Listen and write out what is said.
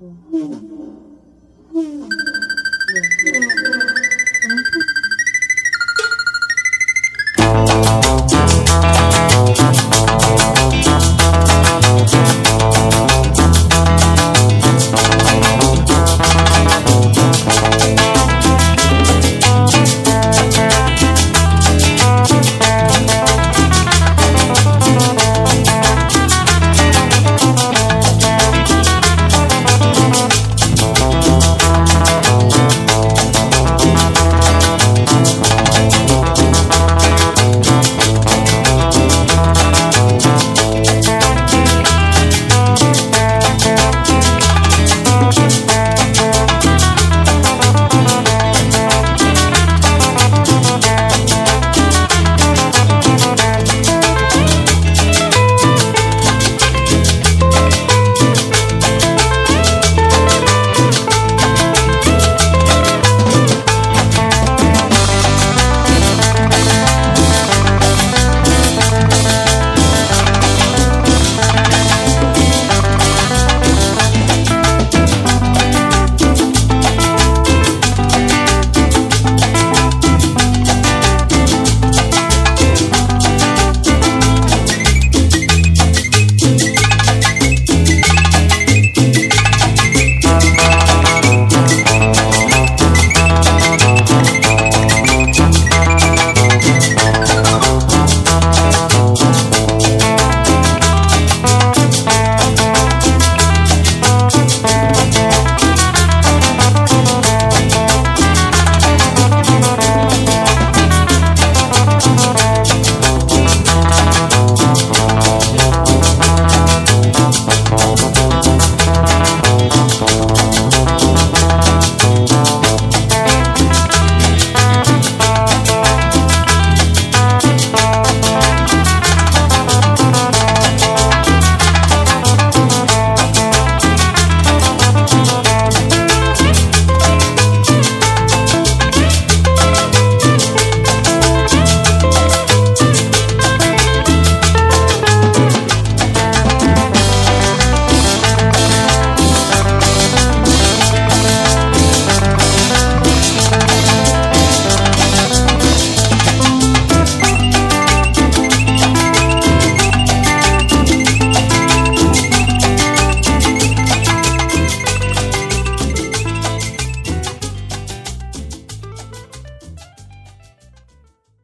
Mm-hmm.